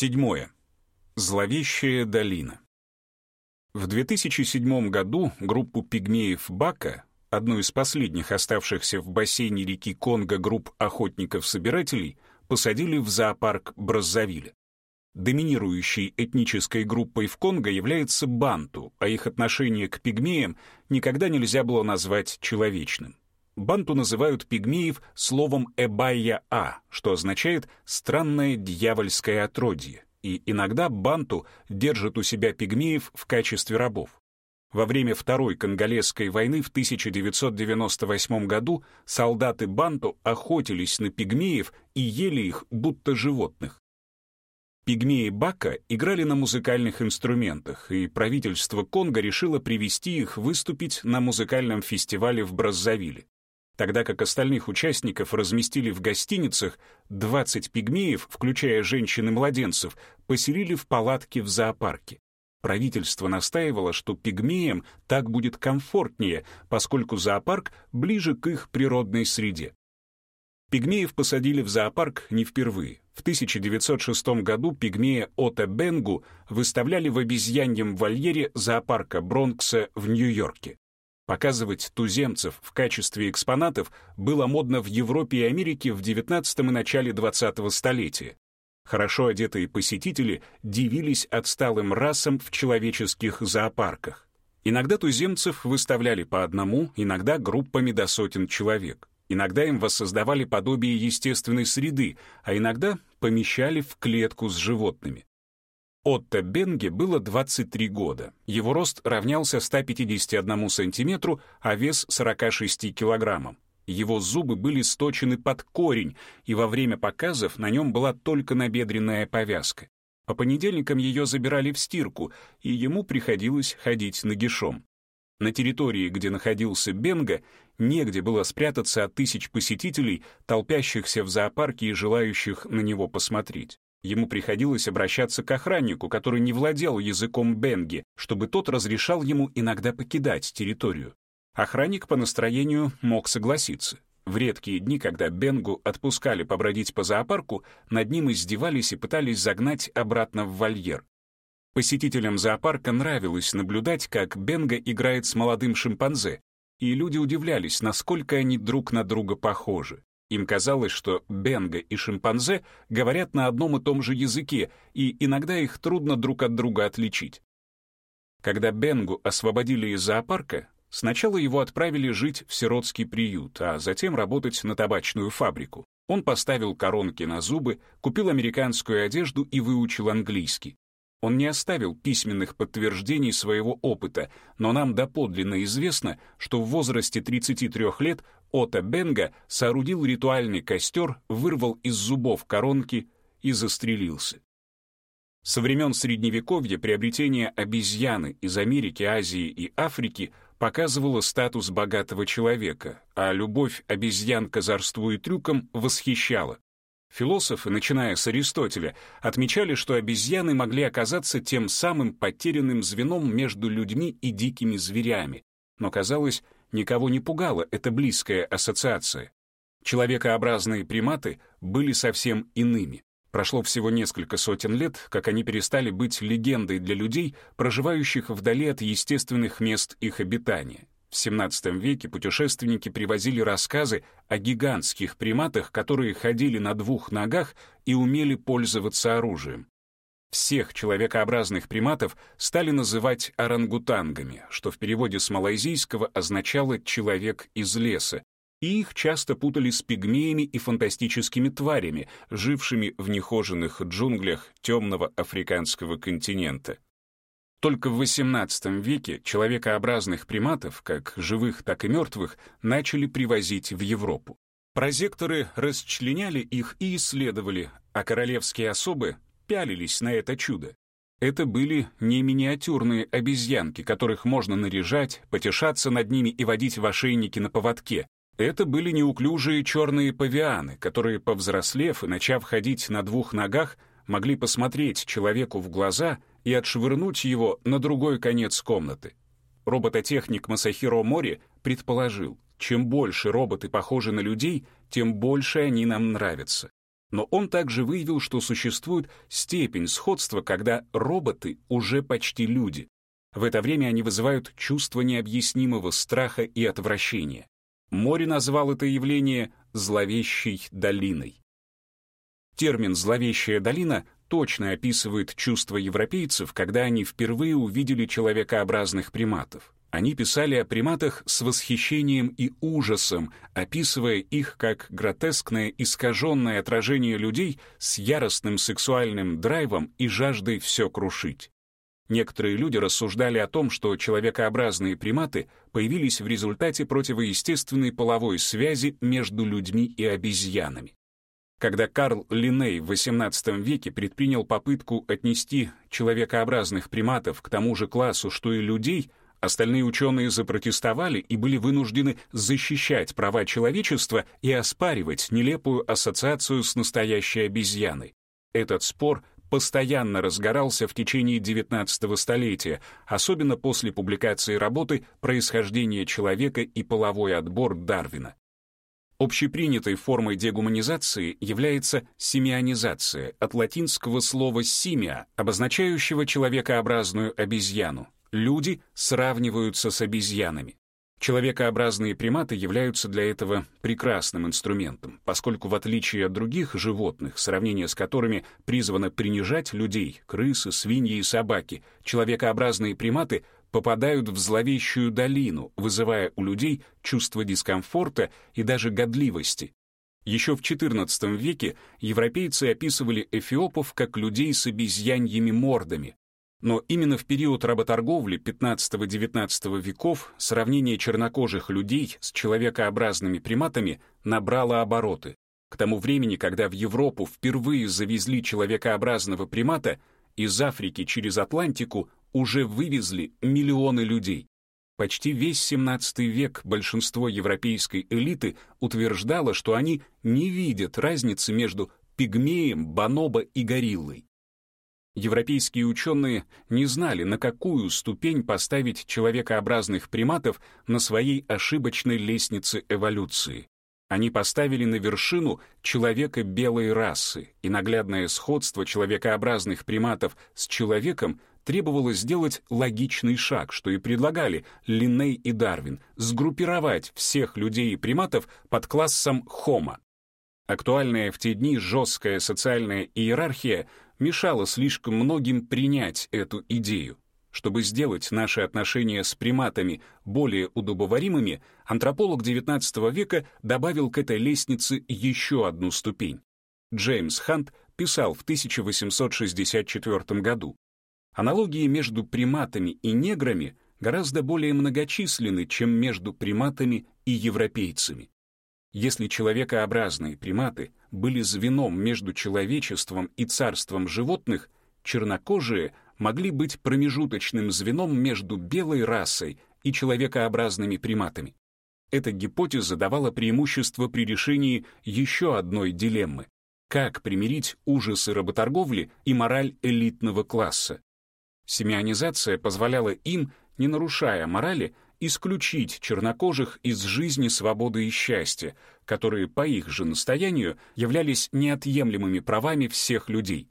Седьмое. Зловещая долина. В 2007 году группу пигмеев Бака, одну из последних оставшихся в бассейне реки Конго групп охотников-собирателей, посадили в зоопарк Браззавиля. Доминирующей этнической группой в Конго является банту, а их отношение к пигмеям никогда нельзя было назвать человечным. Банту называют пигмеев словом «эбайя-а», что означает «странное дьявольское отродье», и иногда банту держат у себя пигмеев в качестве рабов. Во время Второй Конголезской войны в 1998 году солдаты банту охотились на пигмеев и ели их, будто животных. Пигмеи Бака играли на музыкальных инструментах, и правительство Конго решило привести их выступить на музыкальном фестивале в Браззавиле. Тогда как остальных участников разместили в гостиницах, 20 пигмеев, включая женщин и младенцев, поселили в палатке в зоопарке. Правительство настаивало, что пигмеям так будет комфортнее, поскольку зоопарк ближе к их природной среде. Пигмеев посадили в зоопарк не впервые. В 1906 году пигмея Ота Бенгу выставляли в обезьяньем вольере зоопарка Бронкса в Нью-Йорке. Показывать туземцев в качестве экспонатов было модно в Европе и Америке в XIX и начале XX столетия. Хорошо одетые посетители дивились отсталым расам в человеческих зоопарках. Иногда туземцев выставляли по одному, иногда группами до сотен человек. Иногда им воссоздавали подобие естественной среды, а иногда помещали в клетку с животными. Отто Бенге было 23 года. Его рост равнялся 151 сантиметру, а вес 46 килограммам. Его зубы были сточены под корень, и во время показов на нем была только набедренная повязка. По понедельникам ее забирали в стирку, и ему приходилось ходить нагишом. На территории, где находился Бенга, негде было спрятаться от тысяч посетителей, толпящихся в зоопарке и желающих на него посмотреть. Ему приходилось обращаться к охраннику, который не владел языком Бенги, чтобы тот разрешал ему иногда покидать территорию. Охранник по настроению мог согласиться. В редкие дни, когда Бенгу отпускали побродить по зоопарку, над ним издевались и пытались загнать обратно в вольер. Посетителям зоопарка нравилось наблюдать, как Бенга играет с молодым шимпанзе, и люди удивлялись, насколько они друг на друга похожи. Им казалось, что бенга и шимпанзе говорят на одном и том же языке, и иногда их трудно друг от друга отличить. Когда Бенгу освободили из зоопарка, сначала его отправили жить в сиротский приют, а затем работать на табачную фабрику. Он поставил коронки на зубы, купил американскую одежду и выучил английский. Он не оставил письменных подтверждений своего опыта, но нам доподлинно известно, что в возрасте 33 лет Ота Бенга соорудил ритуальный костер, вырвал из зубов коронки и застрелился. Со времен Средневековья приобретение обезьяны из Америки, Азии и Африки показывало статус богатого человека, а любовь обезьян к озорству и трюкам восхищала. Философы, начиная с Аристотеля, отмечали, что обезьяны могли оказаться тем самым потерянным звеном между людьми и дикими зверями. Но, казалось, никого не пугала эта близкая ассоциация. Человекообразные приматы были совсем иными. Прошло всего несколько сотен лет, как они перестали быть легендой для людей, проживающих вдали от естественных мест их обитания. В XVII веке путешественники привозили рассказы о гигантских приматах, которые ходили на двух ногах и умели пользоваться оружием. Всех человекообразных приматов стали называть орангутангами, что в переводе с малайзийского означало «человек из леса», и их часто путали с пигмеями и фантастическими тварями, жившими в нехоженных джунглях темного африканского континента. Только в XVIII веке человекообразных приматов, как живых, так и мертвых, начали привозить в Европу. Прозекторы расчленяли их и исследовали, а королевские особы пялились на это чудо. Это были не миниатюрные обезьянки, которых можно наряжать, потешаться над ними и водить в ошейнике на поводке. Это были неуклюжие черные павианы, которые, повзрослев и начав ходить на двух ногах, могли посмотреть человеку в глаза — и отшвырнуть его на другой конец комнаты. Робототехник Масахиро Мори предположил, чем больше роботы похожи на людей, тем больше они нам нравятся. Но он также выявил, что существует степень сходства, когда роботы уже почти люди. В это время они вызывают чувство необъяснимого страха и отвращения. Мори назвал это явление «зловещей долиной». Термин «зловещая долина» точно описывает чувства европейцев, когда они впервые увидели человекообразных приматов. Они писали о приматах с восхищением и ужасом, описывая их как гротескное искаженное отражение людей с яростным сексуальным драйвом и жаждой все крушить. Некоторые люди рассуждали о том, что человекообразные приматы появились в результате противоестественной половой связи между людьми и обезьянами. Когда Карл Линней в XVIII веке предпринял попытку отнести человекообразных приматов к тому же классу, что и людей, Остальные ученые запротестовали и были вынуждены защищать права человечества и оспаривать нелепую ассоциацию с настоящей обезьяной. Этот спор постоянно разгорался в течение XIX столетия, особенно после публикации работы «Происхождение человека и половой отбор Дарвина». Общепринятой формой дегуманизации является семианизация от латинского слова «симия», обозначающего человекообразную обезьяну, люди сравниваются с обезьянами. Человекообразные приматы являются для этого прекрасным инструментом, поскольку в отличие от других животных, сравнение с которыми призвано принижать людей, крысы, свиньи и собаки, человекообразные приматы попадают в зловещую долину, вызывая у людей чувство дискомфорта и даже годливости. Еще в XIV веке европейцы описывали эфиопов как людей с обезьяньими мордами, но именно в период работорговли 15-19 веков сравнение чернокожих людей с человекообразными приматами набрало обороты. К тому времени, когда в Европу впервые завезли человекообразного примата, из Африки через Атлантику уже вывезли миллионы людей. Почти весь 17 век большинство европейской элиты утверждало, что они не видят разницы между пигмеем, бонобо и гориллой. Европейские ученые не знали, на какую ступень поставить человекообразных приматов на своей ошибочной лестнице эволюции. Они поставили на вершину человека белой расы, и наглядное сходство человекообразных приматов с человеком требовало сделать логичный шаг, что и предлагали Линней и Дарвин, сгруппировать всех людей и приматов под классом Homo. Актуальная в те дни жесткая социальная иерархия мешало слишком многим принять эту идею. Чтобы сделать наши отношения с приматами более удобоваримыми, антрополог XIX века добавил к этой лестнице еще одну ступень. Джеймс Хант писал в 1864 году, «Аналогии между приматами и неграми гораздо более многочисленны, чем между приматами и европейцами. Если человекообразные приматы были звеном между человечеством и царством животных, чернокожие могли быть промежуточным звеном между белой расой и человекообразными приматами. Эта гипотеза давала преимущество при решении еще одной дилеммы — как примирить ужасы работорговли и мораль элитного класса. Семианизация позволяла им, не нарушая морали, исключить чернокожих из жизни свободы и счастья, которые по их же настоянию являлись неотъемлемыми правами всех людей.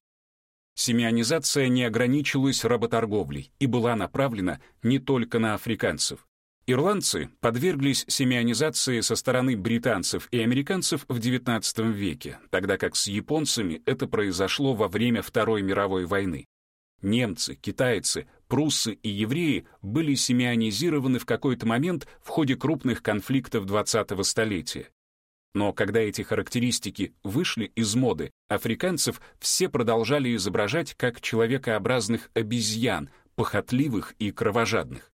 Семианизация не ограничилась работорговлей и была направлена не только на африканцев. Ирландцы подверглись семианизации со стороны британцев и американцев в XIX веке, тогда как с японцами это произошло во время Второй мировой войны. Немцы, китайцы, пруссы и евреи были семианизированы в какой-то момент в ходе крупных конфликтов 20-го столетия. Но когда эти характеристики вышли из моды, африканцев все продолжали изображать как человекообразных обезьян, похотливых и кровожадных.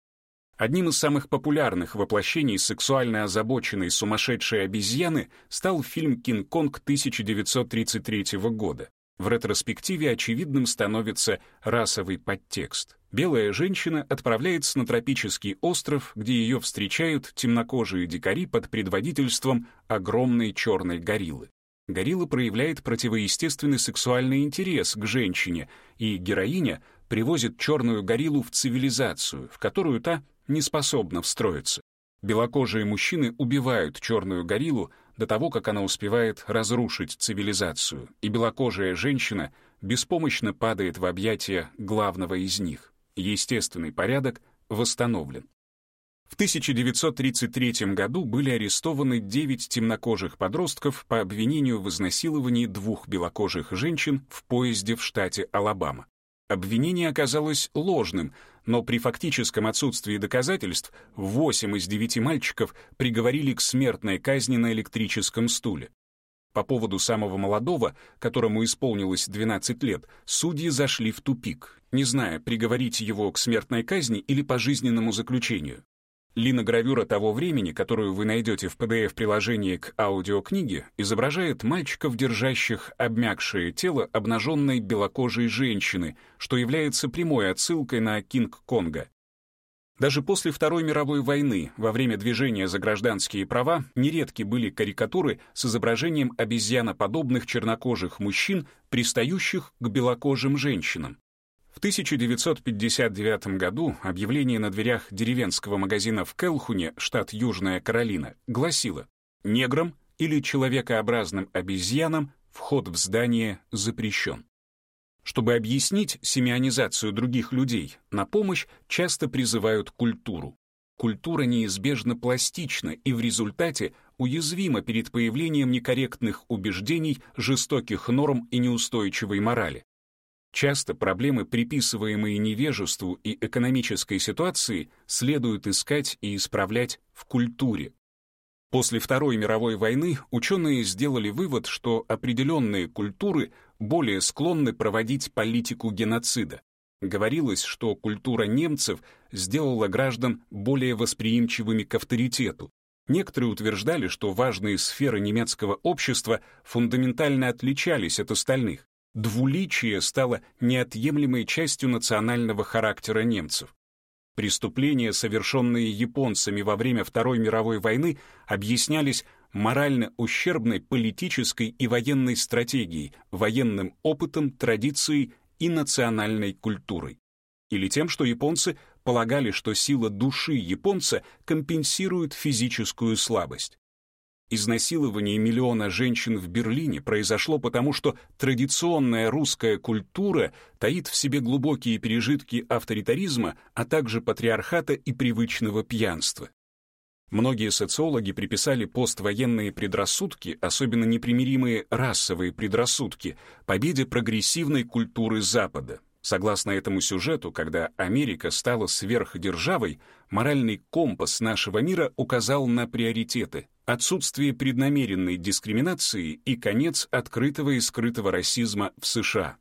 Одним из самых популярных воплощений сексуально озабоченной сумасшедшей обезьяны стал фильм «Кинг-Конг» 1933 года. В ретроспективе очевидным становится расовый подтекст. Белая женщина отправляется на тропический остров, где ее встречают темнокожие дикари под предводительством огромной черной гориллы. Горилла проявляет противоестественный сексуальный интерес к женщине, и героиня привозит черную гориллу в цивилизацию, в которую та не способна встроиться. Белокожие мужчины убивают черную гориллу, до того, как она успевает разрушить цивилизацию, и белокожая женщина беспомощно падает в объятия главного из них. Естественный порядок восстановлен. В 1933 году были арестованы 9 темнокожих подростков по обвинению в изнасиловании двух белокожих женщин в поезде в штате Алабама. Обвинение оказалось ложным, но при фактическом отсутствии доказательств 8 из 9 мальчиков приговорили к смертной казни на электрическом стуле. По поводу самого молодого, которому исполнилось 12 лет, судьи зашли в тупик, не зная, приговорить его к смертной казни или пожизненному заключению. Линогравюра того времени, которую вы найдете в PDF-приложении к аудиокниге, изображает мальчиков, держащих обмякшее тело обнаженной белокожей женщины, что является прямой отсылкой на Кинг-Конга. Даже после Второй мировой войны, во время движения за гражданские права, нередки были карикатуры с изображением обезьяноподобных чернокожих мужчин, пристающих к белокожим женщинам. В 1959 году объявление на дверях деревенского магазина в Келхуне, штат Южная Каролина, гласило «Неграм или человекообразным обезьянам вход в здание запрещен». Чтобы объяснить семианизацию других людей, на помощь часто призывают культуру. Культура неизбежно пластична и в результате уязвима перед появлением некорректных убеждений, жестоких норм и неустойчивой морали. Часто проблемы, приписываемые невежеству и экономической ситуации, следует искать и исправлять в культуре. После Второй мировой войны ученые сделали вывод, что определенные культуры более склонны проводить политику геноцида. Говорилось, что культура немцев сделала граждан более восприимчивыми к авторитету. Некоторые утверждали, что важные сферы немецкого общества фундаментально отличались от остальных. Двуличие стало неотъемлемой частью национального характера немцев. Преступления, совершенные японцами во время Второй мировой войны, объяснялись морально ущербной политической и военной стратегией, военным опытом, традицией и национальной культурой. Или тем, что японцы полагали, что сила души японца компенсирует физическую слабость. Изнасилование миллиона женщин в Берлине произошло потому, что традиционная русская культура таит в себе глубокие пережитки авторитаризма, а также патриархата и привычного пьянства. Многие социологи приписали поствоенные предрассудки, особенно непримиримые расовые предрассудки, победе прогрессивной культуры Запада. Согласно этому сюжету, когда Америка стала сверхдержавой, моральный компас нашего мира указал на приоритеты, отсутствие преднамеренной дискриминации и конец открытого и скрытого расизма в США.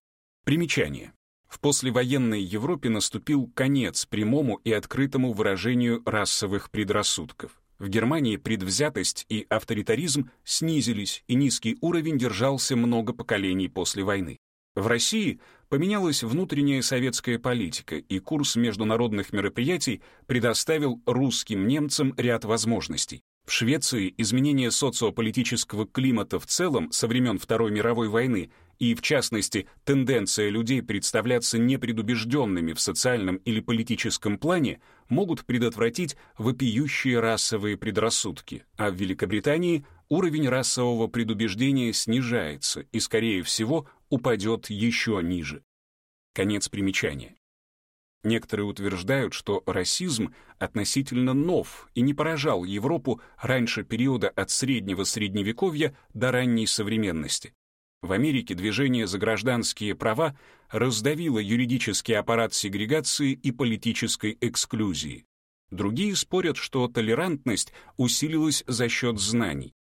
Примечание. В послевоенной Европе наступил конец прямому и открытому выражению расовых предрассудков. В Германии предвзятость и авторитаризм снизились, и низкий уровень держался много поколений после войны. В России поменялась внутренняя советская политика, и курс международных мероприятий предоставил русским немцам ряд возможностей. В Швеции изменение социополитического климата в целом со времен Второй мировой войны и, в частности, тенденция людей представляться непредубежденными в социальном или политическом плане могут предотвратить вопиющие расовые предрассудки, а в Великобритании уровень расового предубеждения снижается и, скорее всего, упадет еще ниже. Конец примечания. Некоторые утверждают, что расизм относительно нов и не поражал Европу раньше периода от среднего средневековья до ранней современности. В Америке движение за гражданские права раздавило юридический аппарат сегрегации и политической эксклюзии. Другие спорят, что толерантность усилилась за счет знаний.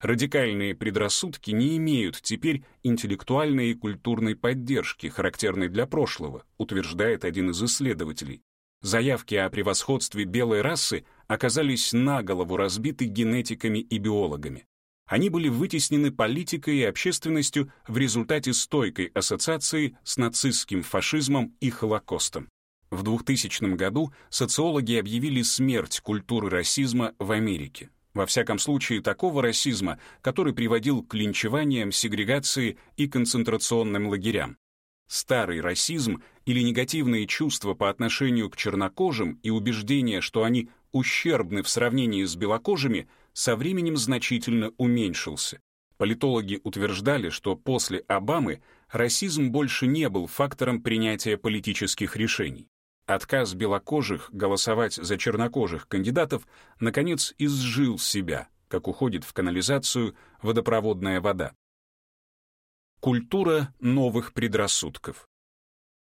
Радикальные предрассудки не имеют теперь интеллектуальной и культурной поддержки, характерной для прошлого, утверждает один из исследователей. Заявки о превосходстве белой расы оказались на голову разбиты генетиками и биологами. Они были вытеснены политикой и общественностью в результате стойкой ассоциации с нацистским фашизмом и Холокостом. В 2000 году социологи объявили смерть культуры расизма в Америке. Во всяком случае, такого расизма, который приводил к линчеваниям, сегрегации и концентрационным лагерям. Старый расизм или негативные чувства по отношению к чернокожим и убеждение, что они ущербны в сравнении с белокожими, со временем значительно уменьшился. Политологи утверждали, что после Обамы расизм больше не был фактором принятия политических решений. Отказ белокожих голосовать за чернокожих кандидатов наконец изжил себя, как уходит в канализацию водопроводная вода. Культура новых предрассудков.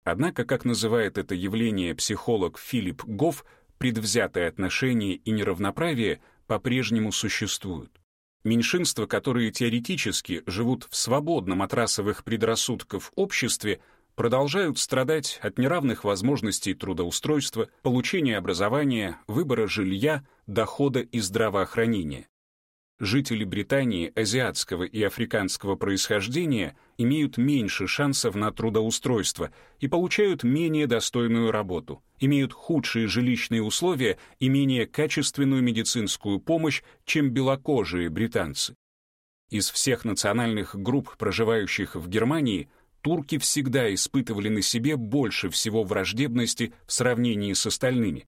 Однако, как называет это явление психолог Филипп Гофф, предвзятое отношение и неравноправие по-прежнему существуют. Меньшинства, которые теоретически живут в свободном от расовых предрассудков обществе, продолжают страдать от неравных возможностей трудоустройства, получения образования, выбора жилья, дохода и здравоохранения. Жители Британии азиатского и африканского происхождения имеют меньше шансов на трудоустройство и получают менее достойную работу, имеют худшие жилищные условия и менее качественную медицинскую помощь, чем белокожие британцы. Из всех национальных групп, проживающих в Германии, турки всегда испытывали на себе больше всего враждебности в сравнении с остальными.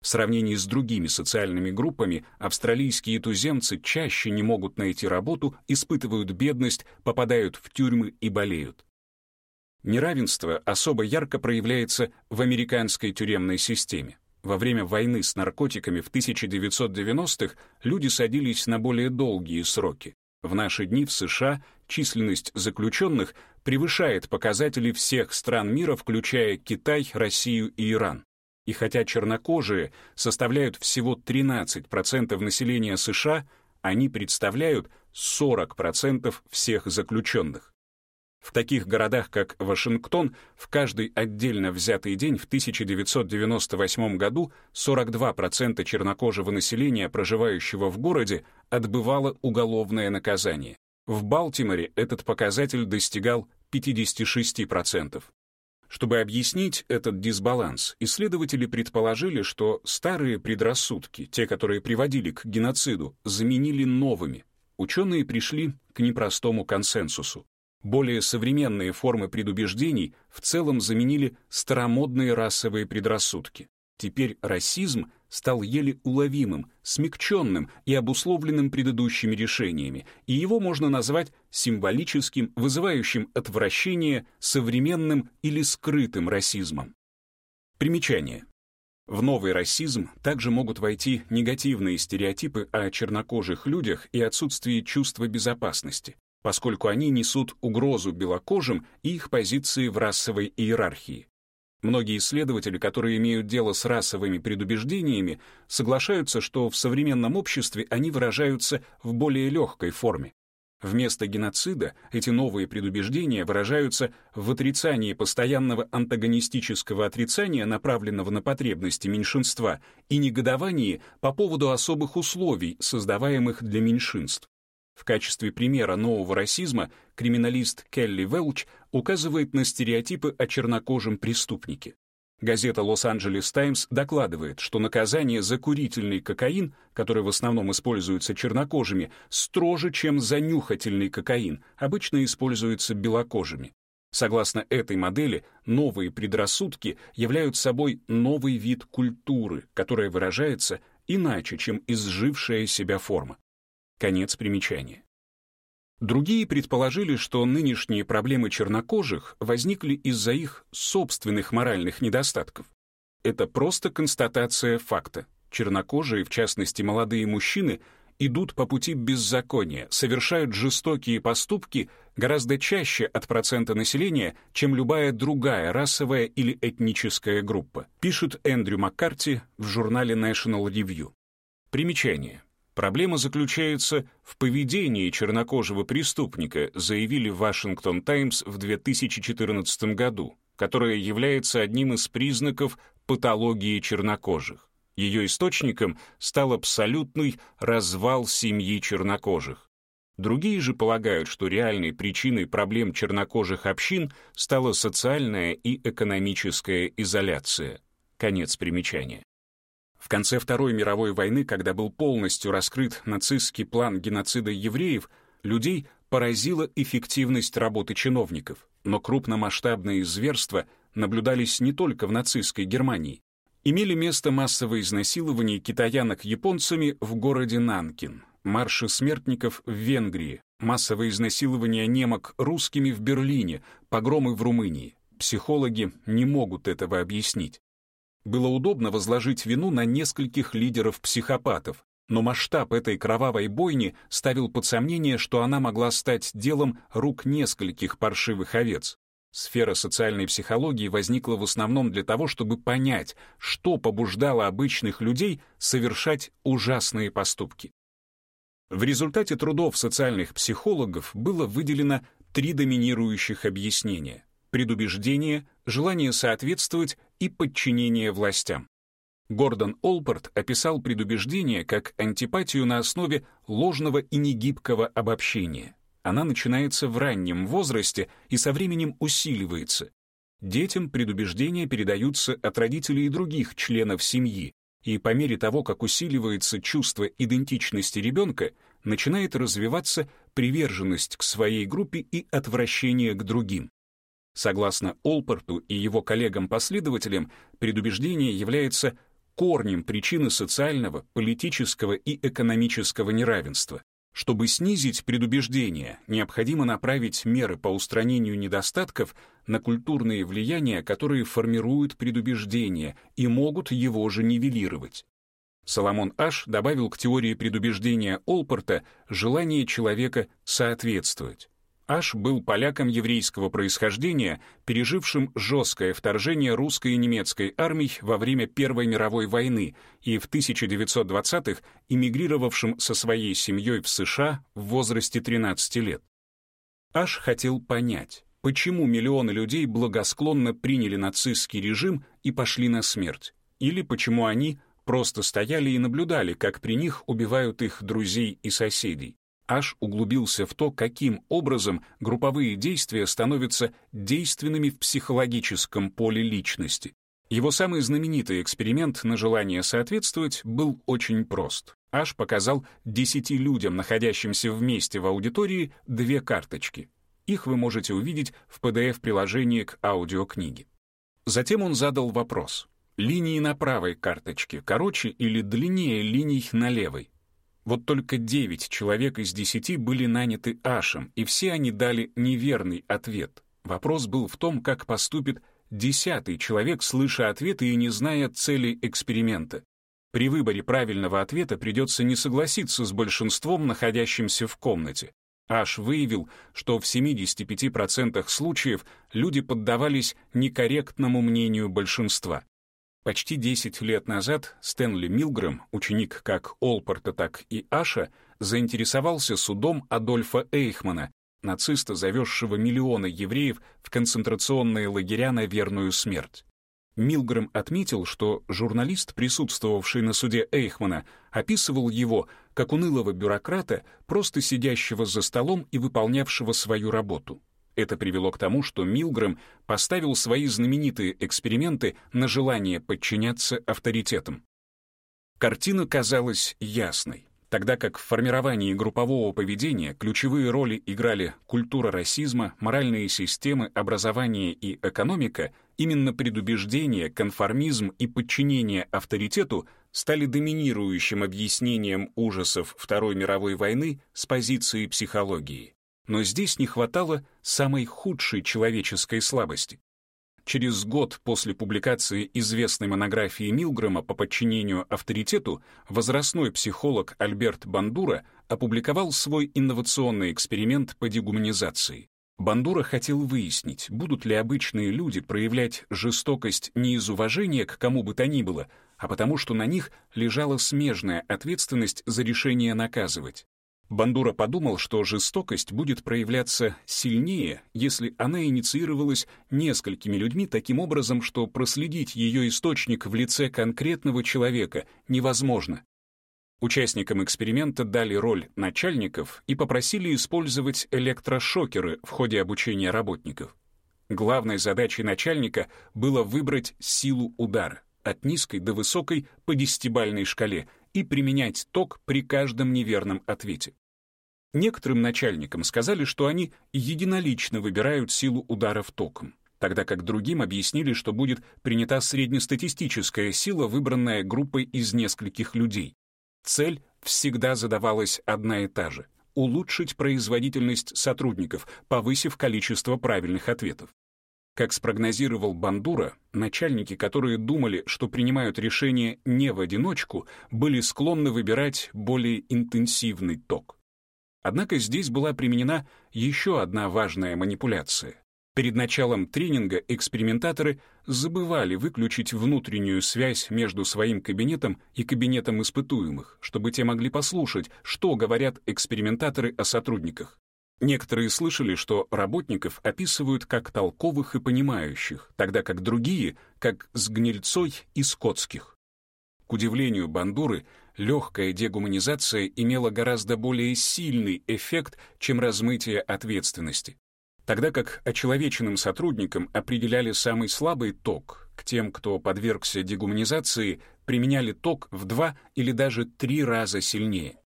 В сравнении с другими социальными группами австралийские туземцы чаще не могут найти работу, испытывают бедность, попадают в тюрьмы и болеют. Неравенство особо ярко проявляется в американской тюремной системе. Во время войны с наркотиками в 1990-х люди садились на более долгие сроки. В наши дни в США численность заключенных превышает показатели всех стран мира, включая Китай, Россию и Иран. И хотя чернокожие составляют всего 13% населения США, они представляют 40% всех заключенных. В таких городах, как Вашингтон, в каждый отдельно взятый день в 1998 году 42% чернокожего населения, проживающего в городе, отбывало уголовное наказание. В Балтиморе этот показатель достигал 56%. Чтобы объяснить этот дисбаланс, исследователи предположили, что старые предрассудки, те, которые приводили к геноциду, заменили новыми. Ученые пришли к непростому консенсусу. Более современные формы предубеждений в целом заменили старомодные расовые предрассудки. Теперь расизм стал еле уловимым, смягченным и обусловленным предыдущими решениями, и его можно назвать символическим, вызывающим отвращение современным или скрытым расизмом. Примечание. В новый расизм также могут войти негативные стереотипы о чернокожих людях и отсутствие чувства безопасности поскольку они несут угрозу белокожим и их позиции в расовой иерархии. Многие исследователи, которые имеют дело с расовыми предубеждениями, соглашаются, что в современном обществе они выражаются в более легкой форме. Вместо геноцида эти новые предубеждения выражаются в отрицании постоянного антагонистического отрицания, направленного на потребности меньшинства, и негодовании по поводу особых условий, создаваемых для меньшинств. В качестве примера нового расизма криминалист Келли Велч указывает на стереотипы о чернокожем преступнике. Газета «Лос-Анджелес Таймс» докладывает, что наказание за курительный кокаин, который в основном используется чернокожими, строже, чем за нюхательный кокаин, обычно используется белокожими. Согласно этой модели, новые предрассудки являются собой новый вид культуры, которая выражается иначе, чем изжившая себя форма. Конец примечания. Другие предположили, что нынешние проблемы чернокожих возникли из-за их собственных моральных недостатков. Это просто констатация факта. Чернокожие, в частности молодые мужчины, идут по пути беззакония, совершают жестокие поступки гораздо чаще от процента населения, чем любая другая расовая или этническая группа, пишет Эндрю Маккарти в журнале National Review. Примечание. Проблема заключается в поведении чернокожего преступника, заявили Washington Times в 2014 году, которое является одним из признаков патологии чернокожих. Ее источником стал абсолютный развал семьи чернокожих. Другие же полагают, что реальной причиной проблем чернокожих общин стала социальная и экономическая изоляция. Конец примечания. В конце Второй мировой войны, когда был полностью раскрыт нацистский план геноцида евреев, людей поразила эффективность работы чиновников. Но крупномасштабные зверства наблюдались не только в нацистской Германии. Имели место массовые изнасилования китаянок японцами в городе Нанкин. марши смертников в Венгрии, массовое изнасилование немок русскими в Берлине, погромы в Румынии. Психологи не могут этого объяснить. Было удобно возложить вину на нескольких лидеров-психопатов, но масштаб этой кровавой бойни ставил под сомнение, что она могла стать делом рук нескольких паршивых овец. Сфера социальной психологии возникла в основном для того, чтобы понять, что побуждало обычных людей совершать ужасные поступки. В результате трудов социальных психологов было выделено три доминирующих объяснения — предубеждение, желание соответствовать и подчинение властям. Гордон Олпорт описал предубеждение как антипатию на основе ложного и негибкого обобщения. Она начинается в раннем возрасте и со временем усиливается. Детям предубеждения передаются от родителей и других членов семьи, и по мере того, как усиливается чувство идентичности ребенка, начинает развиваться приверженность к своей группе и отвращение к другим. Согласно Олпорту и его коллегам-последователям, предубеждение является корнем причины социального, политического и экономического неравенства. Чтобы снизить предубеждение, необходимо направить меры по устранению недостатков на культурные влияния, которые формируют предубеждение и могут его же нивелировать. Соломон Аш добавил к теории предубеждения Олпорта желание человека соответствовать. Аш был поляком еврейского происхождения, пережившим жесткое вторжение русской и немецкой армий во время Первой мировой войны и в 1920-х эмигрировавшим со своей семьей в США в возрасте 13 лет. Аш хотел понять, почему миллионы людей благосклонно приняли нацистский режим и пошли на смерть, или почему они просто стояли и наблюдали, как при них убивают их друзей и соседей. Аш углубился в то, каким образом групповые действия становятся действенными в психологическом поле личности. Его самый знаменитый эксперимент на желание соответствовать был очень прост. Аш показал десяти людям, находящимся вместе в аудитории, две карточки. Их вы можете увидеть в PDF-приложении к аудиокниге. Затем он задал вопрос. Линии на правой карточке короче или длиннее линий на левой? Вот только 9 человек из 10 были наняты Ашем, и все они дали неверный ответ. Вопрос был в том, как поступит десятый человек, слыша ответы и не зная цели эксперимента. При выборе правильного ответа придется не согласиться с большинством, находящимся в комнате. Аш выявил, что в 75% случаев люди поддавались некорректному мнению большинства. Почти 10 лет назад Стэнли Милгрэм, ученик как Олпорта, так и Аша, заинтересовался судом Адольфа Эйхмана, нациста, завезшего миллионы евреев в концентрационные лагеря на верную смерть. Милгрэм отметил, что журналист, присутствовавший на суде Эйхмана, описывал его как унылого бюрократа, просто сидящего за столом и выполнявшего свою работу. Это привело к тому, что Милгрэм поставил свои знаменитые эксперименты на желание подчиняться авторитетам. Картина казалась ясной. Тогда как в формировании группового поведения ключевые роли играли культура расизма, моральные системы, образование и экономика, именно предубеждение, конформизм и подчинение авторитету стали доминирующим объяснением ужасов Второй мировой войны с позиции психологии но здесь не хватало самой худшей человеческой слабости. Через год после публикации известной монографии Милгрэма по подчинению авторитету возрастной психолог Альберт Бандура опубликовал свой инновационный эксперимент по дегуманизации. Бандура хотел выяснить, будут ли обычные люди проявлять жестокость не из уважения к кому бы то ни было, а потому что на них лежала смежная ответственность за решение наказывать. Бандура подумал, что жестокость будет проявляться сильнее, если она инициировалась несколькими людьми таким образом, что проследить ее источник в лице конкретного человека невозможно. Участникам эксперимента дали роль начальников и попросили использовать электрошокеры в ходе обучения работников. Главной задачей начальника было выбрать силу удара от низкой до высокой по десятибальной шкале и применять ток при каждом неверном ответе. Некоторым начальникам сказали, что они единолично выбирают силу ударов током, тогда как другим объяснили, что будет принята среднестатистическая сила, выбранная группой из нескольких людей. Цель всегда задавалась одна и та же — улучшить производительность сотрудников, повысив количество правильных ответов. Как спрогнозировал Бандура, начальники, которые думали, что принимают решения не в одиночку, были склонны выбирать более интенсивный ток. Однако здесь была применена еще одна важная манипуляция. Перед началом тренинга экспериментаторы забывали выключить внутреннюю связь между своим кабинетом и кабинетом испытуемых, чтобы те могли послушать, что говорят экспериментаторы о сотрудниках. Некоторые слышали, что работников описывают как толковых и понимающих, тогда как другие — как с гнильцой и скотских. К удивлению Бандуры, легкая дегуманизация имела гораздо более сильный эффект, чем размытие ответственности. Тогда как очеловеченным сотрудникам определяли самый слабый ток, к тем, кто подвергся дегуманизации, применяли ток в два или даже три раза сильнее.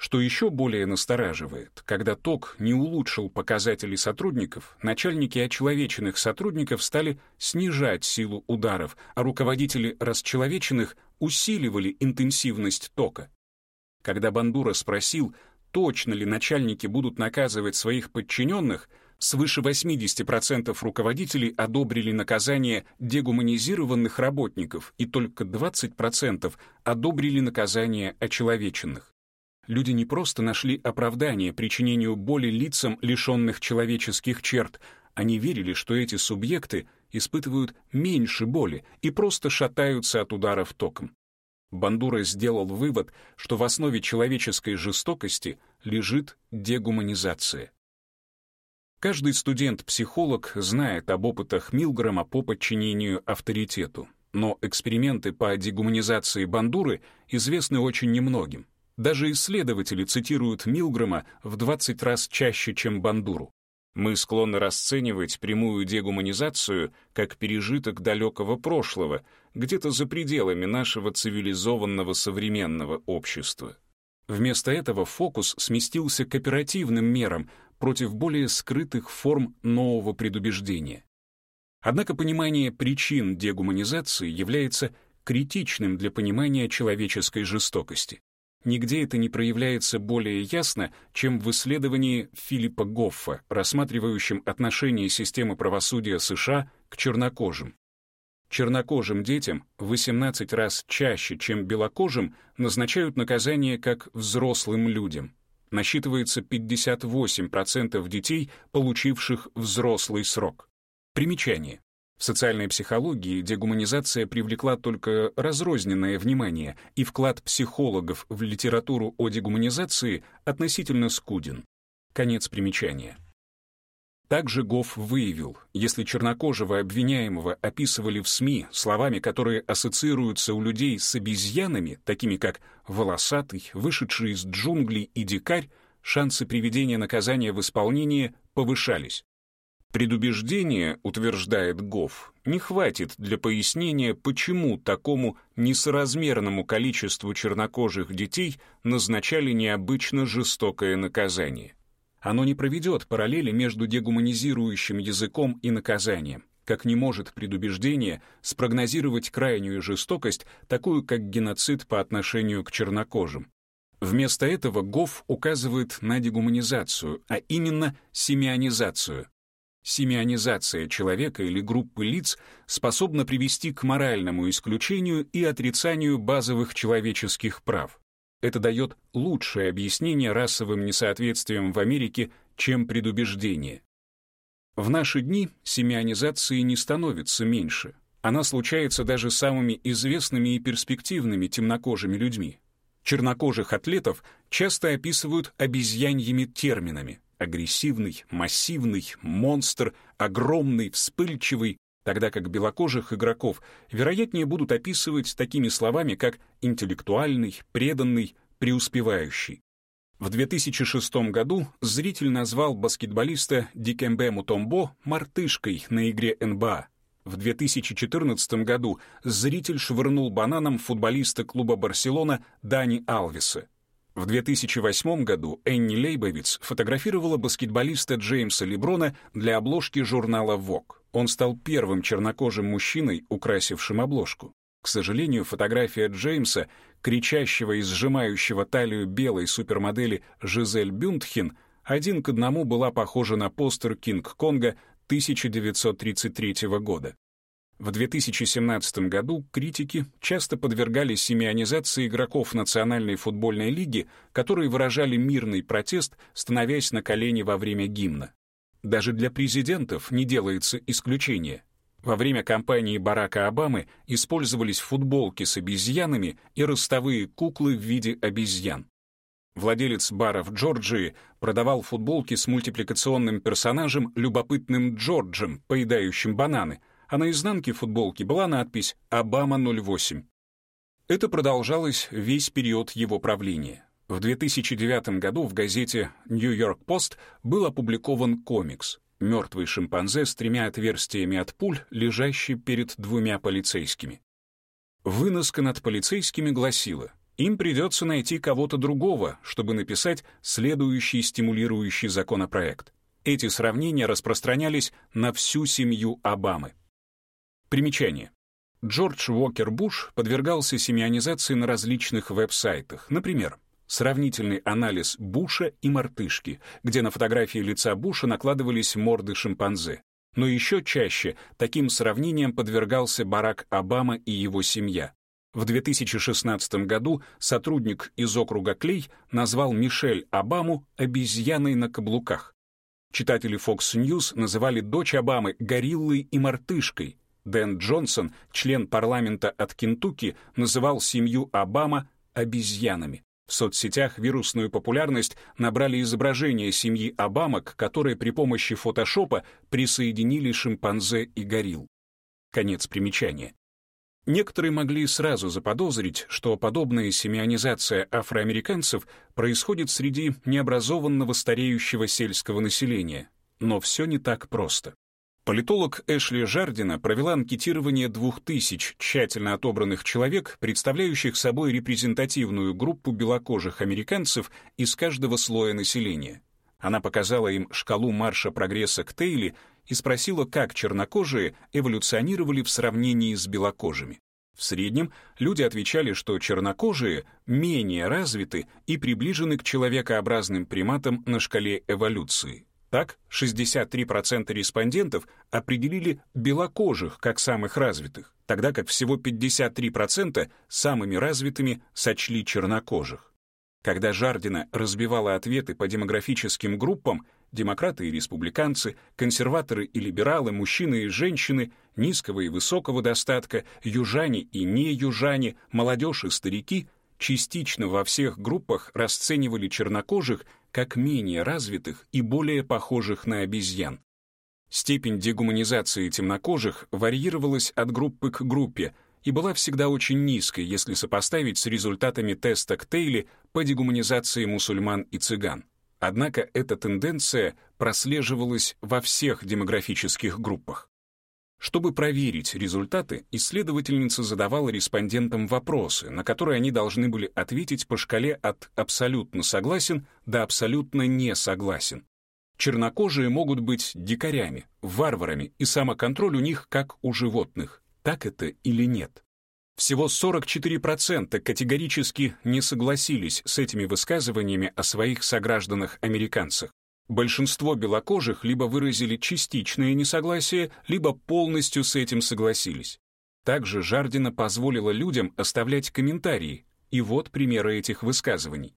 Что еще более настораживает, когда ТОК не улучшил показатели сотрудников, начальники очеловеченных сотрудников стали снижать силу ударов, а руководители расчеловеченных усиливали интенсивность тока. Когда Бандура спросил, точно ли начальники будут наказывать своих подчиненных, свыше 80% руководителей одобрили наказание дегуманизированных работников и только 20% одобрили наказание очеловеченных люди не просто нашли оправдание причинению боли лицам, лишенных человеческих черт, они верили, что эти субъекты испытывают меньше боли и просто шатаются от ударов током. Бандура сделал вывод, что в основе человеческой жестокости лежит дегуманизация. Каждый студент-психолог знает об опытах Милгрэма по подчинению авторитету, но эксперименты по дегуманизации Бандуры известны очень немногим. Даже исследователи цитируют Милгрэма в 20 раз чаще, чем Бандуру. Мы склонны расценивать прямую дегуманизацию как пережиток далекого прошлого, где-то за пределами нашего цивилизованного современного общества. Вместо этого фокус сместился к оперативным мерам против более скрытых форм нового предубеждения. Однако понимание причин дегуманизации является критичным для понимания человеческой жестокости. Нигде это не проявляется более ясно, чем в исследовании Филиппа Гоффа, рассматривающем отношение системы правосудия США к чернокожим. Чернокожим детям в 18 раз чаще, чем белокожим, назначают наказание как взрослым людям. Насчитывается 58% детей, получивших взрослый срок. Примечание. В социальной психологии дегуманизация привлекла только разрозненное внимание, и вклад психологов в литературу о дегуманизации относительно скуден. Конец примечания. Также Гофф выявил, если чернокожего обвиняемого описывали в СМИ словами, которые ассоциируются у людей с обезьянами, такими как «волосатый», «вышедший из джунглей» и «дикарь», шансы приведения наказания в исполнение повышались. Предубеждение, утверждает Гофф, не хватит для пояснения, почему такому несоразмерному количеству чернокожих детей назначали необычно жестокое наказание. Оно не проведет параллели между дегуманизирующим языком и наказанием, как не может предубеждение спрогнозировать крайнюю жестокость, такую как геноцид по отношению к чернокожим. Вместо этого Гофф указывает на дегуманизацию, а именно семианизацию, Семианизация человека или группы лиц способна привести к моральному исключению и отрицанию базовых человеческих прав. Это дает лучшее объяснение расовым несоответствиям в Америке, чем предубеждение. В наши дни семианизации не становится меньше. Она случается даже самыми известными и перспективными темнокожими людьми. Чернокожих атлетов часто описывают обезьяньими терминами агрессивный, массивный, монстр, огромный, вспыльчивый, тогда как белокожих игроков вероятнее будут описывать такими словами, как интеллектуальный, преданный, преуспевающий. В 2006 году зритель назвал баскетболиста Дикембе Мутомбо мартышкой на игре НБА. В 2014 году зритель швырнул бананом футболиста клуба «Барселона» Дани Алвиса. В 2008 году Энни Лейбовиц фотографировала баскетболиста Джеймса Леброна для обложки журнала Vogue. Он стал первым чернокожим мужчиной, украсившим обложку. К сожалению, фотография Джеймса, кричащего и сжимающего талию белой супермодели Жизель Бюндхен, один к одному была похожа на постер Кинг-Конга 1933 года. В 2017 году критики часто подвергали семианизации игроков Национальной футбольной лиги, которые выражали мирный протест, становясь на колени во время гимна. Даже для президентов не делается исключение. Во время кампании Барака Обамы использовались футболки с обезьянами и ростовые куклы в виде обезьян. Владелец бара в Джорджии продавал футболки с мультипликационным персонажем любопытным Джорджем, поедающим бананы, а на изнанке футболки была надпись «Обама 08». Это продолжалось весь период его правления. В 2009 году в газете New York Post был опубликован комикс «Мертвый шимпанзе с тремя отверстиями от пуль, лежащий перед двумя полицейскими». Выноска над полицейскими гласила им придется найти кого-то другого, чтобы написать следующий стимулирующий законопроект. Эти сравнения распространялись на всю семью Обамы. Примечание. Джордж Уокер Буш подвергался семианизации на различных веб-сайтах. Например, сравнительный анализ Буша и мартышки, где на фотографии лица Буша накладывались морды шимпанзе. Но еще чаще таким сравнением подвергался Барак Обама и его семья. В 2016 году сотрудник из округа Клей назвал Мишель Обаму «обезьяной на каблуках». Читатели Fox News называли дочь Обамы гориллой и мартышкой. Дэн Джонсон, член парламента от Кентукки, называл семью Обама «обезьянами». В соцсетях вирусную популярность набрали изображения семьи Обама, к которой при помощи фотошопа присоединили шимпанзе и горилл. Конец примечания. Некоторые могли сразу заподозрить, что подобная семианизация афроамериканцев происходит среди необразованного стареющего сельского населения. Но все не так просто. Политолог Эшли Жардина провела анкетирование 2000 тщательно отобранных человек, представляющих собой репрезентативную группу белокожих американцев из каждого слоя населения. Она показала им шкалу марша прогресса к Тейли и спросила, как чернокожие эволюционировали в сравнении с белокожими. В среднем люди отвечали, что чернокожие менее развиты и приближены к человекообразным приматам на шкале эволюции. Так, 63% респондентов определили белокожих как самых развитых, тогда как всего 53% самыми развитыми сочли чернокожих. Когда Жардина разбивала ответы по демографическим группам, демократы и республиканцы, консерваторы и либералы, мужчины и женщины, низкого и высокого достатка, южане и не южане, молодежь и старики частично во всех группах расценивали чернокожих как менее развитых и более похожих на обезьян. Степень дегуманизации темнокожих варьировалась от группы к группе и была всегда очень низкой, если сопоставить с результатами теста Ктейли по дегуманизации мусульман и цыган. Однако эта тенденция прослеживалась во всех демографических группах. Чтобы проверить результаты, исследовательница задавала респондентам вопросы, на которые они должны были ответить по шкале от «абсолютно согласен» до «абсолютно не согласен». Чернокожие могут быть дикарями, варварами, и самоконтроль у них как у животных. Так это или нет? Всего 44% категорически не согласились с этими высказываниями о своих согражданах-американцах. Большинство белокожих либо выразили частичное несогласие, либо полностью с этим согласились. Также Жардина позволила людям оставлять комментарии, и вот примеры этих высказываний.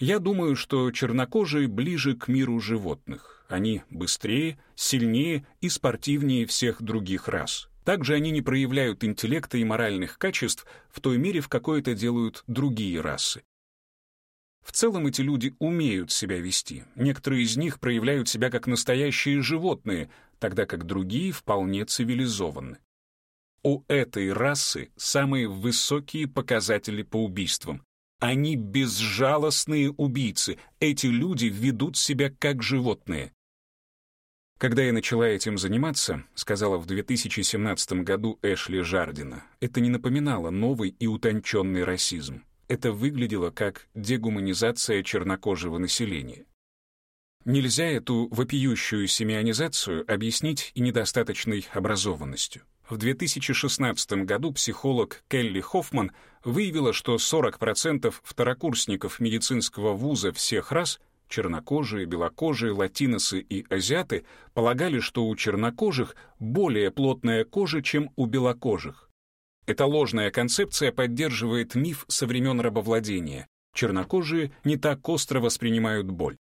Я думаю, что чернокожие ближе к миру животных. Они быстрее, сильнее и спортивнее всех других рас. Также они не проявляют интеллекта и моральных качеств в той мере, в какой это делают другие расы. В целом эти люди умеют себя вести. Некоторые из них проявляют себя как настоящие животные, тогда как другие вполне цивилизованы. У этой расы самые высокие показатели по убийствам. Они безжалостные убийцы. Эти люди ведут себя как животные. Когда я начала этим заниматься, сказала в 2017 году Эшли Жардина, это не напоминало новый и утонченный расизм. Это выглядело как дегуманизация чернокожего населения. Нельзя эту вопиющую семианизацию объяснить и недостаточной образованностью. В 2016 году психолог Келли Хоффман выявила, что 40% второкурсников медицинского вуза всех рас чернокожие, белокожие, латиносы и азиаты полагали, что у чернокожих более плотная кожа, чем у белокожих. Эта ложная концепция поддерживает миф со времен рабовладения. Чернокожие не так остро воспринимают боль.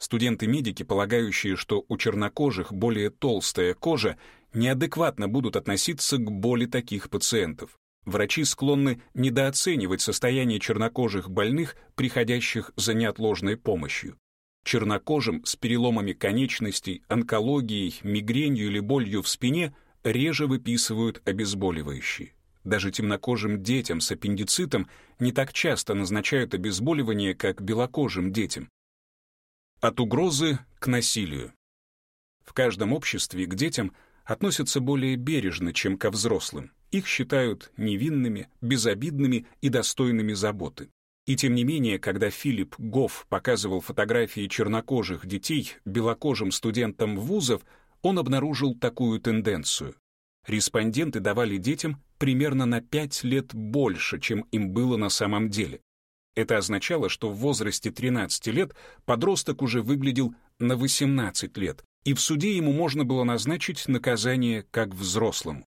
Студенты-медики, полагающие, что у чернокожих более толстая кожа, неадекватно будут относиться к боли таких пациентов. Врачи склонны недооценивать состояние чернокожих больных, приходящих за неотложной помощью. Чернокожим с переломами конечностей, онкологией, мигренью или болью в спине реже выписывают обезболивающие. Даже темнокожим детям с аппендицитом не так часто назначают обезболивание, как белокожим детям. От угрозы к насилию. В каждом обществе к детям относятся более бережно, чем ко взрослым. Их считают невинными, безобидными и достойными заботы. И тем не менее, когда Филипп Гофф показывал фотографии чернокожих детей белокожим студентам вузов, он обнаружил такую тенденцию. Респонденты давали детям примерно на 5 лет больше, чем им было на самом деле. Это означало, что в возрасте 13 лет подросток уже выглядел на 18 лет, и в суде ему можно было назначить наказание как взрослому.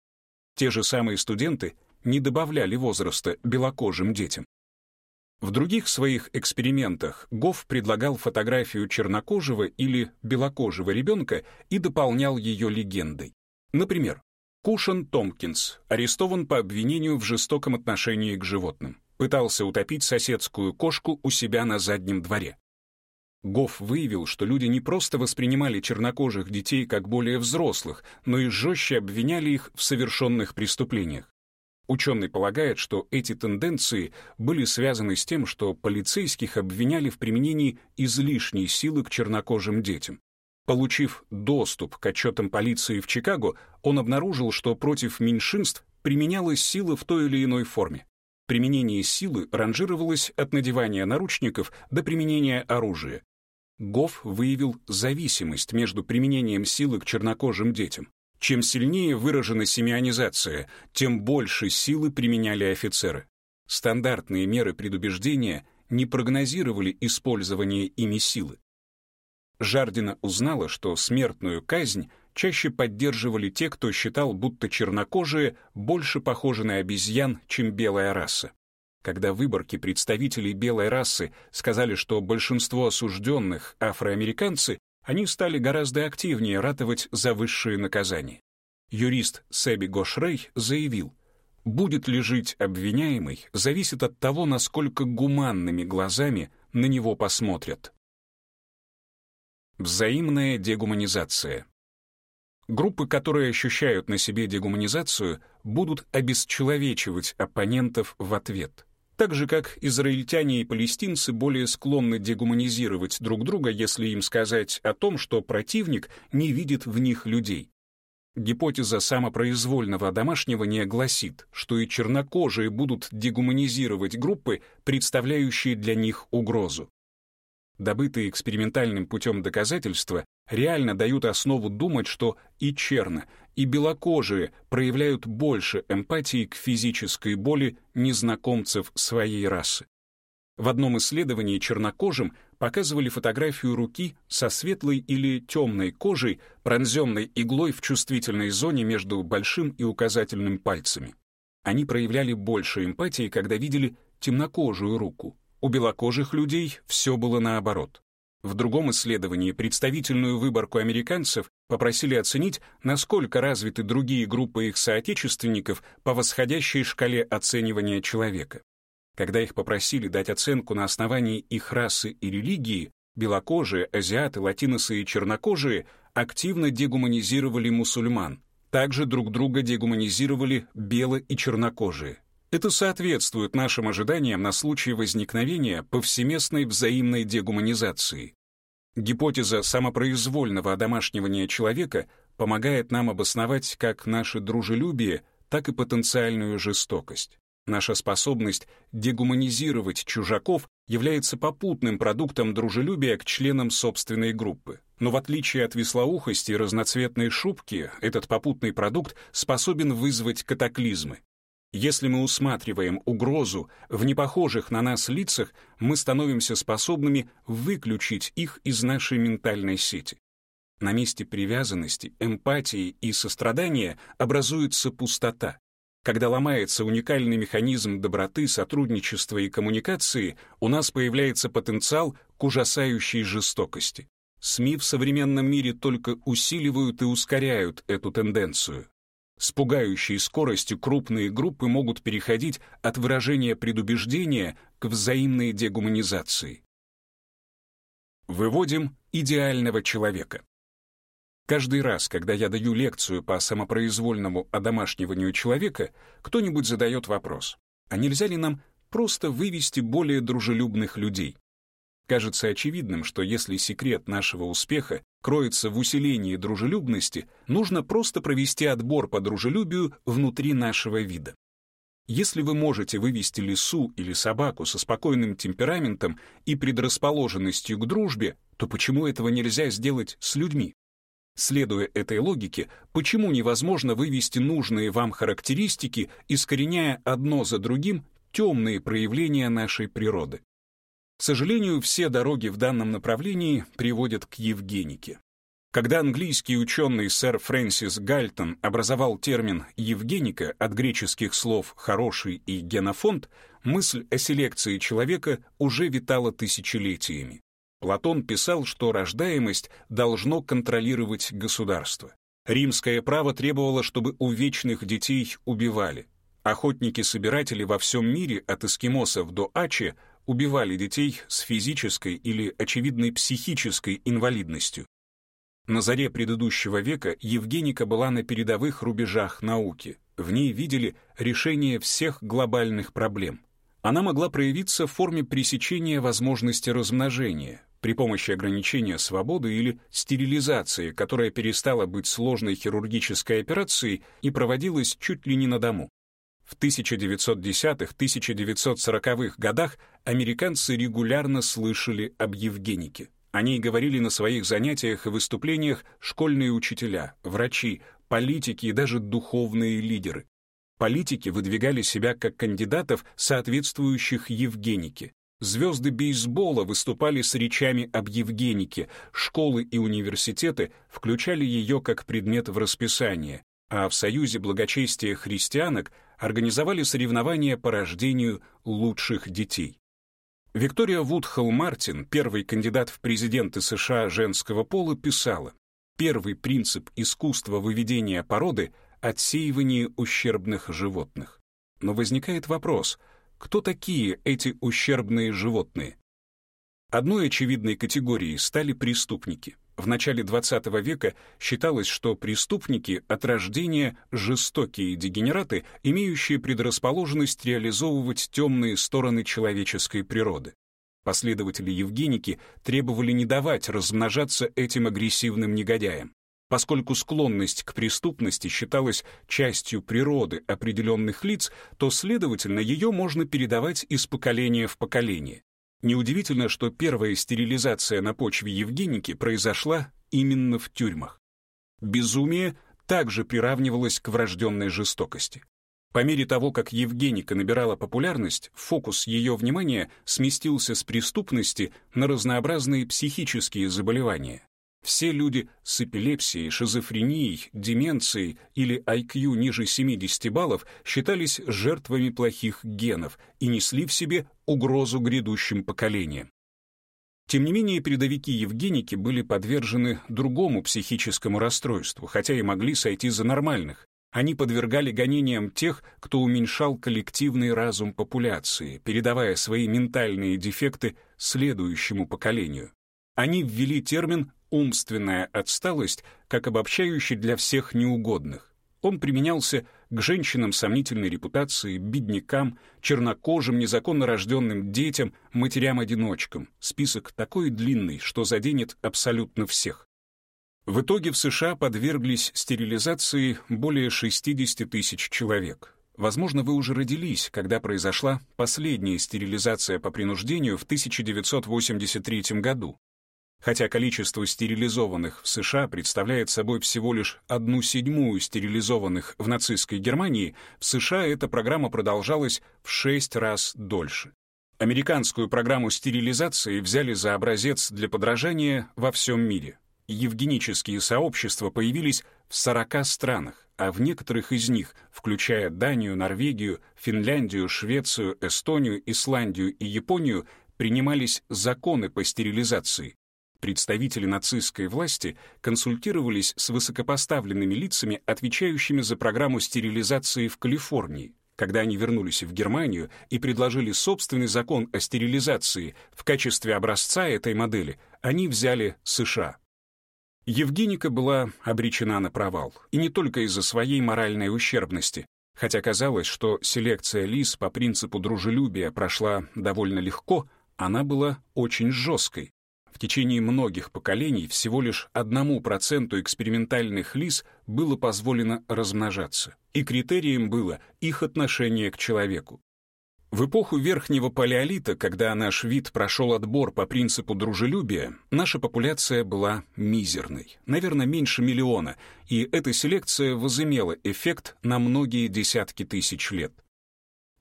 Те же самые студенты не добавляли возраста белокожим детям. В других своих экспериментах Гофф предлагал фотографию чернокожего или белокожего ребенка и дополнял ее легендой. Например, Кушан Томпкинс арестован по обвинению в жестоком отношении к животным пытался утопить соседскую кошку у себя на заднем дворе. Гофф выявил, что люди не просто воспринимали чернокожих детей как более взрослых, но и жестче обвиняли их в совершенных преступлениях. Ученый полагает, что эти тенденции были связаны с тем, что полицейских обвиняли в применении излишней силы к чернокожим детям. Получив доступ к отчетам полиции в Чикаго, он обнаружил, что против меньшинств применялась сила в той или иной форме. Применение силы ранжировалось от надевания наручников до применения оружия. Гофф выявил зависимость между применением силы к чернокожим детям. Чем сильнее выражена семианизация, тем больше силы применяли офицеры. Стандартные меры предубеждения не прогнозировали использование ими силы. Жардина узнала, что смертную казнь чаще поддерживали те, кто считал, будто чернокожие больше похожи на обезьян, чем белая раса. Когда выборки представителей белой расы сказали, что большинство осужденных — афроамериканцы, они стали гораздо активнее ратовать за высшие наказания. Юрист Себи Гошрей заявил, будет ли жить обвиняемый, зависит от того, насколько гуманными глазами на него посмотрят. Взаимная дегуманизация. Группы, которые ощущают на себе дегуманизацию, будут обесчеловечивать оппонентов в ответ. Так же, как израильтяне и палестинцы более склонны дегуманизировать друг друга, если им сказать о том, что противник не видит в них людей. Гипотеза самопроизвольного домашнего гласит, что и чернокожие будут дегуманизировать группы, представляющие для них угрозу. Добытые экспериментальным путем доказательства реально дают основу думать, что и черно, и белокожие проявляют больше эмпатии к физической боли незнакомцев своей расы. В одном исследовании чернокожим показывали фотографию руки со светлой или темной кожей, пронзенной иглой в чувствительной зоне между большим и указательным пальцами. Они проявляли больше эмпатии, когда видели темнокожую руку, у белокожих людей все было наоборот. В другом исследовании представительную выборку американцев попросили оценить, насколько развиты другие группы их соотечественников по восходящей шкале оценивания человека. Когда их попросили дать оценку на основании их расы и религии, белокожие, азиаты, латиносы и чернокожие активно дегуманизировали мусульман. Также друг друга дегуманизировали бело- и чернокожие. Это соответствует нашим ожиданиям на случай возникновения повсеместной взаимной дегуманизации. Гипотеза самопроизвольного одомашнивания человека помогает нам обосновать как наше дружелюбие, так и потенциальную жестокость. Наша способность дегуманизировать чужаков является попутным продуктом дружелюбия к членам собственной группы. Но в отличие от веслоухости и разноцветной шубки, этот попутный продукт способен вызвать катаклизмы. Если мы усматриваем угрозу в непохожих на нас лицах, мы становимся способными выключить их из нашей ментальной сети. На месте привязанности, эмпатии и сострадания образуется пустота. Когда ломается уникальный механизм доброты, сотрудничества и коммуникации, у нас появляется потенциал к ужасающей жестокости. СМИ в современном мире только усиливают и ускоряют эту тенденцию. С пугающей скоростью крупные группы могут переходить от выражения предубеждения к взаимной дегуманизации. Выводим идеального человека. Каждый раз, когда я даю лекцию по самопроизвольному одомашниванию человека, кто-нибудь задает вопрос, а нельзя ли нам просто вывести более дружелюбных людей? Кажется очевидным, что если секрет нашего успеха кроется в усилении дружелюбности, нужно просто провести отбор по дружелюбию внутри нашего вида. Если вы можете вывести лису или собаку со спокойным темпераментом и предрасположенностью к дружбе, то почему этого нельзя сделать с людьми? Следуя этой логике, почему невозможно вывести нужные вам характеристики, искореняя одно за другим темные проявления нашей природы? Сожалению, все дороги в данном направлении приводят к Евгенике. Когда английский ученый сэр Фрэнсис Гальтон образовал термин «евгеника» от греческих слов «хороший» и «генофонд», мысль о селекции человека уже витала тысячелетиями. Платон писал, что рождаемость должно контролировать государство. Римское право требовало, чтобы у вечных детей убивали. Охотники-собиратели во всем мире, от эскимосов до ачи, убивали детей с физической или очевидной психической инвалидностью. На заре предыдущего века Евгеника была на передовых рубежах науки. В ней видели решение всех глобальных проблем. Она могла проявиться в форме пресечения возможности размножения, при помощи ограничения свободы или стерилизации, которая перестала быть сложной хирургической операцией и проводилась чуть ли не на дому. В 1910-1940-х годах американцы регулярно слышали об Евгенике. О ней говорили на своих занятиях и выступлениях школьные учителя, врачи, политики и даже духовные лидеры. Политики выдвигали себя как кандидатов, соответствующих Евгенике. Звезды бейсбола выступали с речами об Евгенике, школы и университеты включали ее как предмет в расписание, а в Союзе благочестия христианок организовали соревнования по рождению лучших детей. Виктория Вудхолл Мартин, первый кандидат в президенты США женского пола, писала, «Первый принцип искусства выведения породы — отсеивание ущербных животных». Но возникает вопрос, кто такие эти ущербные животные? Одной очевидной категорией стали преступники — в начале XX века считалось, что преступники от рождения жестокие дегенераты, имеющие предрасположенность реализовывать темные стороны человеческой природы. Последователи Евгеники требовали не давать размножаться этим агрессивным негодяям. Поскольку склонность к преступности считалась частью природы определенных лиц, то, следовательно, ее можно передавать из поколения в поколение. Неудивительно, что первая стерилизация на почве Евгеники произошла именно в тюрьмах. Безумие также приравнивалось к врожденной жестокости. По мере того, как Евгеника набирала популярность, фокус ее внимания сместился с преступности на разнообразные психические заболевания. Все люди с эпилепсией, шизофренией, деменцией или IQ ниже 70 баллов считались жертвами плохих генов и несли в себе угрозу грядущим поколениям. Тем не менее, передовики Евгеники были подвержены другому психическому расстройству, хотя и могли сойти за нормальных. Они подвергали гонениям тех, кто уменьшал коллективный разум популяции, передавая свои ментальные дефекты следующему поколению. Они ввели термин умственная отсталость как обобщающий для всех неугодных. Он применялся к женщинам сомнительной репутации, беднякам, чернокожим, незаконно рожденным детям, матерям-одиночкам. Список такой длинный, что заденет абсолютно всех. В итоге в США подверглись стерилизации более 60 тысяч человек. Возможно, вы уже родились, когда произошла последняя стерилизация по принуждению в 1983 году. Хотя количество стерилизованных в США представляет собой всего лишь одну седьмую стерилизованных в нацистской Германии, в США эта программа продолжалась в шесть раз дольше. Американскую программу стерилизации взяли за образец для подражания во всем мире. Евгенические сообщества появились в 40 странах, а в некоторых из них, включая Данию, Норвегию, Финляндию, Швецию, Эстонию, Исландию и Японию, принимались законы по стерилизации. Представители нацистской власти консультировались с высокопоставленными лицами, отвечающими за программу стерилизации в Калифорнии. Когда они вернулись в Германию и предложили собственный закон о стерилизации в качестве образца этой модели, они взяли США. Евгеника была обречена на провал, и не только из-за своей моральной ущербности, хотя казалось, что селекция лис по принципу дружелюбия прошла довольно легко, она была очень жесткой. В течение многих поколений всего лишь одному проценту экспериментальных лис было позволено размножаться, и критерием было их отношение к человеку. В эпоху Верхнего Палеолита, когда наш вид прошел отбор по принципу дружелюбия, наша популяция была мизерной, наверное, меньше миллиона, и эта селекция возымела эффект на многие десятки тысяч лет.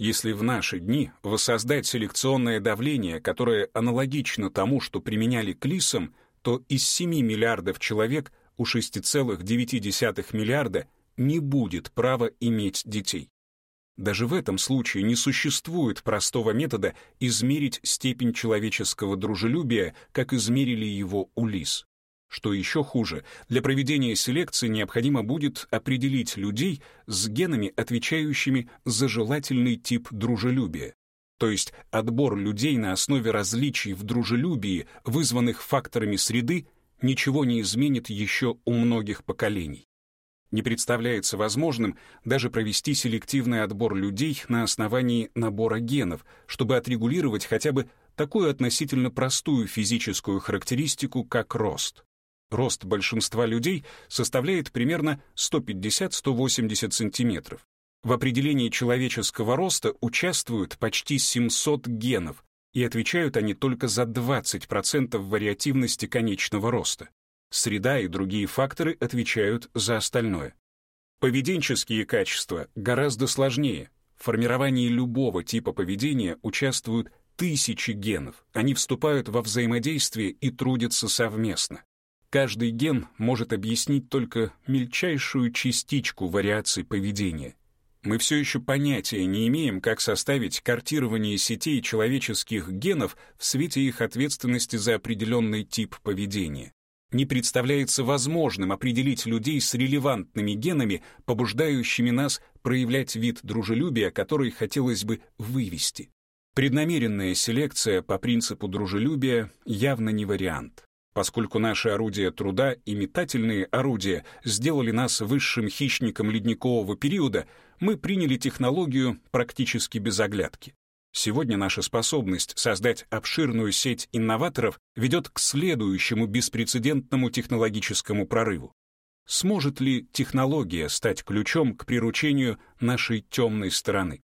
Если в наши дни воссоздать селекционное давление, которое аналогично тому, что применяли к лисам, то из 7 миллиардов человек у 6,9 миллиарда не будет права иметь детей. Даже в этом случае не существует простого метода измерить степень человеческого дружелюбия, как измерили его у лис. Что еще хуже, для проведения селекции необходимо будет определить людей с генами, отвечающими за желательный тип дружелюбия. То есть отбор людей на основе различий в дружелюбии, вызванных факторами среды, ничего не изменит еще у многих поколений. Не представляется возможным даже провести селективный отбор людей на основании набора генов, чтобы отрегулировать хотя бы такую относительно простую физическую характеристику, как рост. Рост большинства людей составляет примерно 150-180 сантиметров. В определении человеческого роста участвуют почти 700 генов, и отвечают они только за 20% вариативности конечного роста. Среда и другие факторы отвечают за остальное. Поведенческие качества гораздо сложнее. В формировании любого типа поведения участвуют тысячи генов. Они вступают во взаимодействие и трудятся совместно. Каждый ген может объяснить только мельчайшую частичку вариаций поведения. Мы все еще понятия не имеем, как составить картирование сетей человеческих генов в свете их ответственности за определенный тип поведения. Не представляется возможным определить людей с релевантными генами, побуждающими нас проявлять вид дружелюбия, который хотелось бы вывести. Преднамеренная селекция по принципу дружелюбия явно не вариант. Поскольку наши орудия труда и метательные орудия сделали нас высшим хищником ледникового периода, мы приняли технологию практически без оглядки. Сегодня наша способность создать обширную сеть инноваторов ведет к следующему беспрецедентному технологическому прорыву. Сможет ли технология стать ключом к приручению нашей темной стороны?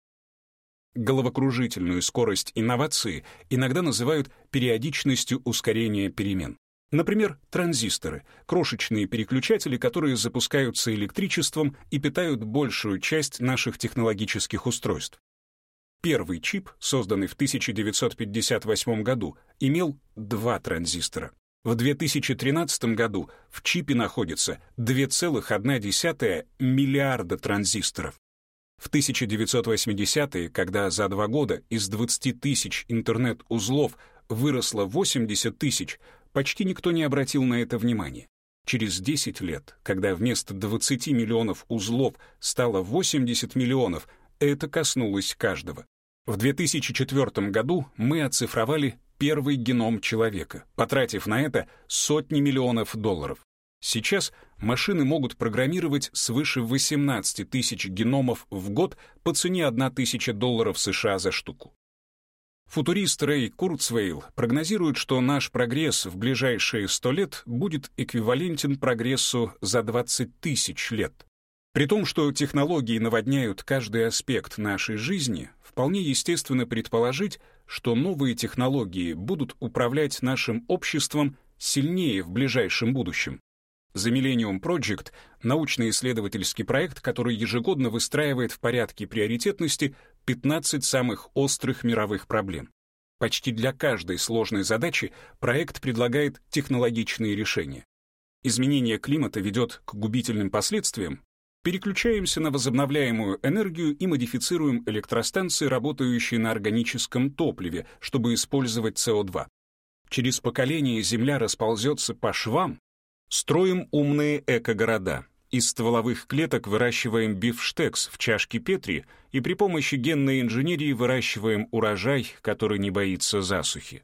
Головокружительную скорость инновации иногда называют периодичностью ускорения перемен. Например, транзисторы — крошечные переключатели, которые запускаются электричеством и питают большую часть наших технологических устройств. Первый чип, созданный в 1958 году, имел два транзистора. В 2013 году в чипе находится 2,1 миллиарда транзисторов. В 1980-е, когда за два года из 20 тысяч интернет-узлов выросло 80 тысяч, почти никто не обратил на это внимания. Через 10 лет, когда вместо 20 миллионов узлов стало 80 миллионов, это коснулось каждого. В 2004 году мы оцифровали первый геном человека, потратив на это сотни миллионов долларов. Сейчас машины могут программировать свыше 18 тысяч геномов в год по цене 1 тысяча долларов США за штуку. Футурист Рэй Курцвейл прогнозирует, что наш прогресс в ближайшие 100 лет будет эквивалентен прогрессу за 20 тысяч лет. При том, что технологии наводняют каждый аспект нашей жизни, вполне естественно предположить, что новые технологии будут управлять нашим обществом сильнее в ближайшем будущем. The Millennium Project — научно-исследовательский проект, который ежегодно выстраивает в порядке приоритетности 15 самых острых мировых проблем. Почти для каждой сложной задачи проект предлагает технологичные решения. Изменение климата ведет к губительным последствиям. Переключаемся на возобновляемую энергию и модифицируем электростанции, работающие на органическом топливе, чтобы использовать СО2. Через поколение Земля расползется по швам. Строим умные эко-города. Из стволовых клеток выращиваем бифштекс в чашке Петри и при помощи генной инженерии выращиваем урожай, который не боится засухи.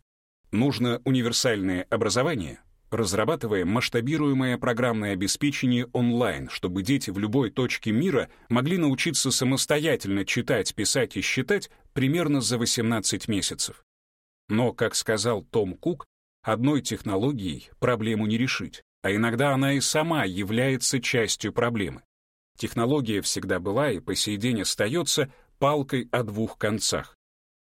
Нужно универсальное образование. Разрабатываем масштабируемое программное обеспечение онлайн, чтобы дети в любой точке мира могли научиться самостоятельно читать, писать и считать примерно за 18 месяцев. Но, как сказал Том Кук, одной технологией проблему не решить а иногда она и сама является частью проблемы. Технология всегда была и по сей день остается палкой о двух концах.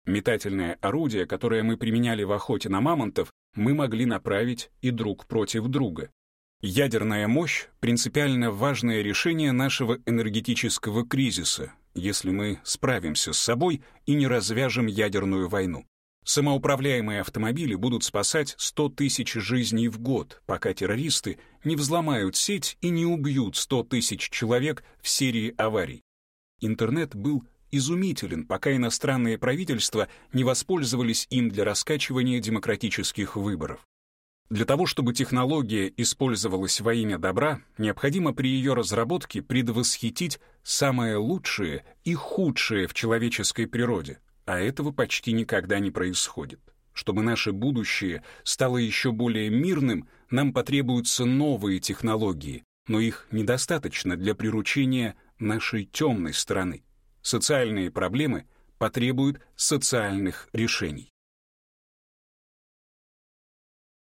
Метательное орудие, которое мы применяли в охоте на мамонтов, мы могли направить и друг против друга. Ядерная мощь — принципиально важное решение нашего энергетического кризиса, если мы справимся с собой и не развяжем ядерную войну. Самоуправляемые автомобили будут спасать 100 тысяч жизней в год, пока террористы не взломают сеть и не убьют 100 тысяч человек в серии аварий. Интернет был изумителен, пока иностранные правительства не воспользовались им для раскачивания демократических выборов. Для того, чтобы технология использовалась во имя добра, необходимо при ее разработке предвосхитить самое лучшее и худшее в человеческой природе — а этого почти никогда не происходит. Чтобы наше будущее стало еще более мирным, нам потребуются новые технологии, но их недостаточно для приручения нашей темной стороны. Социальные проблемы потребуют социальных решений.